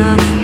up